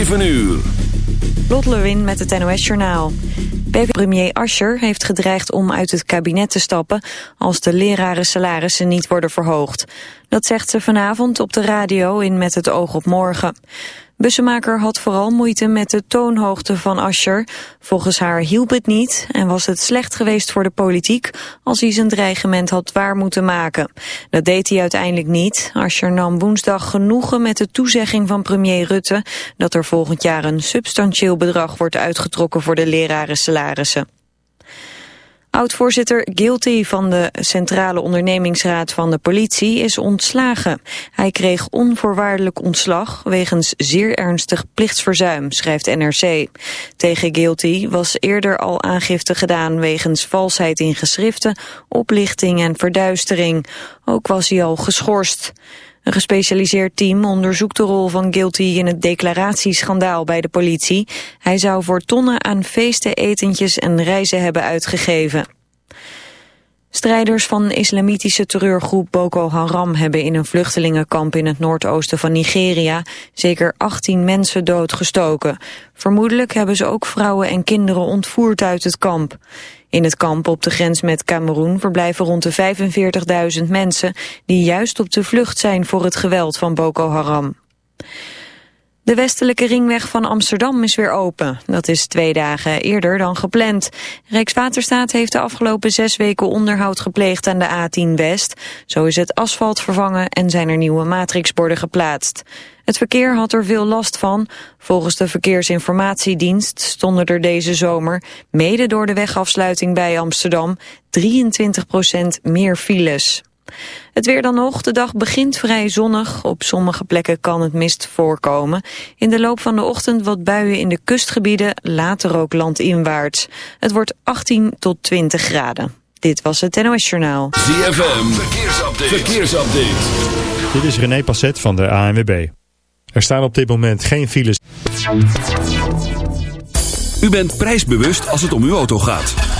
7 uur. Lot Lewin met het NOS Journaal. PV-premier Ascher heeft gedreigd om uit het kabinet te stappen... als de leraren salarissen niet worden verhoogd. Dat zegt ze vanavond op de radio in Met het oog op morgen. Bussemaker had vooral moeite met de toonhoogte van Ascher. Volgens haar hielp het niet en was het slecht geweest voor de politiek als hij zijn dreigement had waar moeten maken. Dat deed hij uiteindelijk niet. Ascher nam woensdag genoegen met de toezegging van premier Rutte dat er volgend jaar een substantieel bedrag wordt uitgetrokken voor de leraren salarissen. Oud-voorzitter Guilty van de Centrale Ondernemingsraad van de politie is ontslagen. Hij kreeg onvoorwaardelijk ontslag wegens zeer ernstig plichtsverzuim, schrijft NRC. Tegen Guilty was eerder al aangifte gedaan wegens valsheid in geschriften, oplichting en verduistering. Ook was hij al geschorst. Een gespecialiseerd team onderzoekt de rol van Guilty in het declaratieschandaal bij de politie. Hij zou voor tonnen aan feesten, etentjes en reizen hebben uitgegeven. Strijders van islamitische terreurgroep Boko Haram hebben in een vluchtelingenkamp in het noordoosten van Nigeria zeker 18 mensen doodgestoken. Vermoedelijk hebben ze ook vrouwen en kinderen ontvoerd uit het kamp. In het kamp op de grens met Cameroen verblijven rond de 45.000 mensen die juist op de vlucht zijn voor het geweld van Boko Haram. De westelijke ringweg van Amsterdam is weer open. Dat is twee dagen eerder dan gepland. Rijkswaterstaat heeft de afgelopen zes weken onderhoud gepleegd aan de A10 West. Zo is het asfalt vervangen en zijn er nieuwe matrixborden geplaatst. Het verkeer had er veel last van. Volgens de Verkeersinformatiedienst stonden er deze zomer, mede door de wegafsluiting bij Amsterdam, 23% meer files. Het weer dan nog. De dag begint vrij zonnig. Op sommige plekken kan het mist voorkomen. In de loop van de ochtend wat buien in de kustgebieden, later ook landinwaarts. Het wordt 18 tot 20 graden. Dit was het NOS Journaal. ZFM, verkeersupdate. verkeersupdate. Dit is René Passet van de ANWB. Er staan op dit moment geen files. U bent prijsbewust als het om uw auto gaat.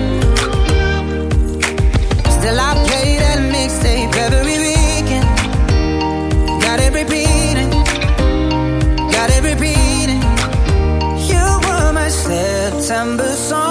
December song.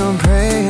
I'm praying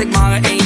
ik maar één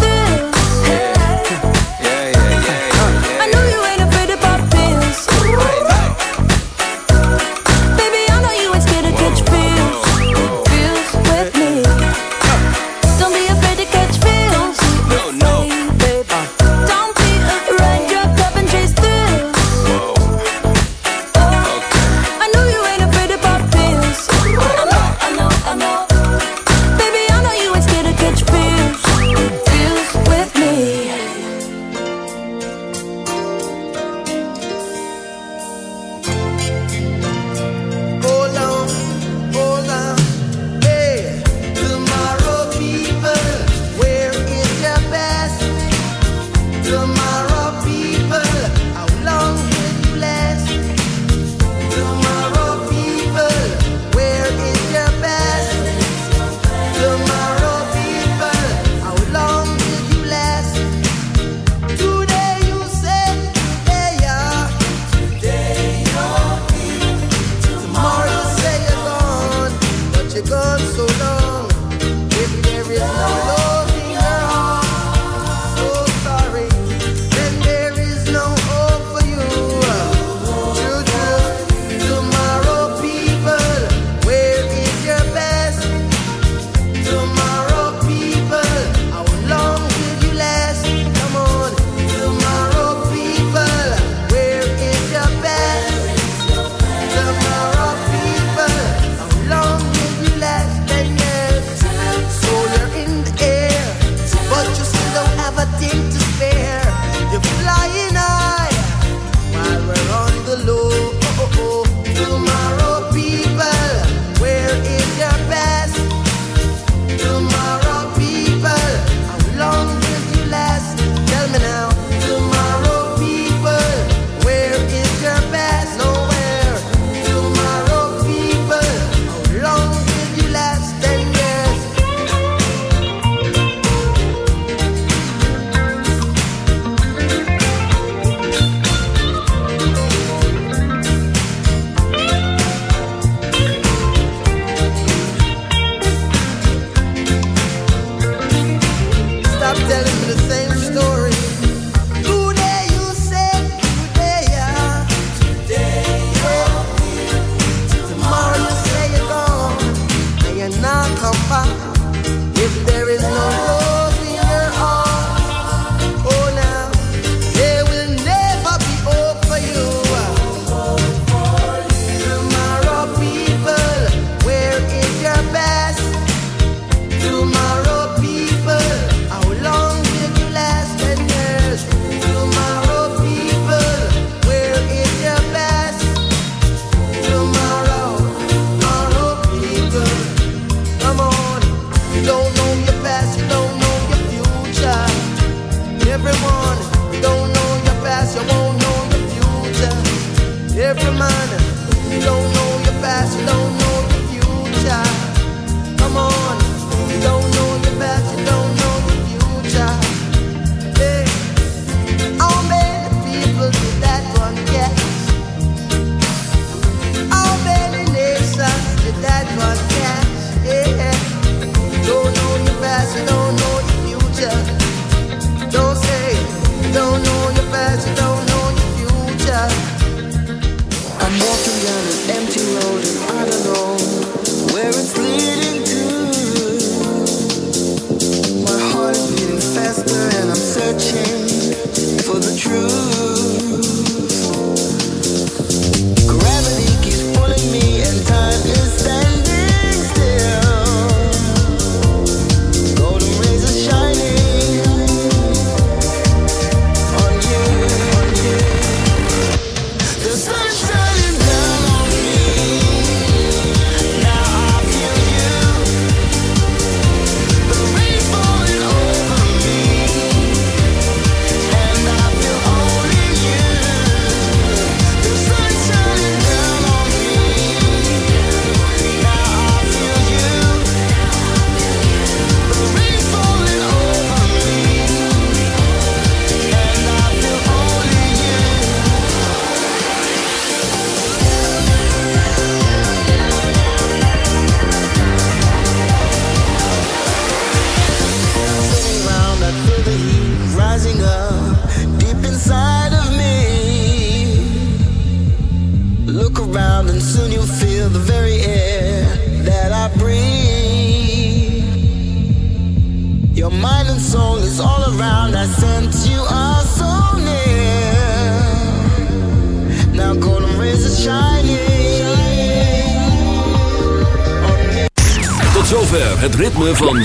on an empty road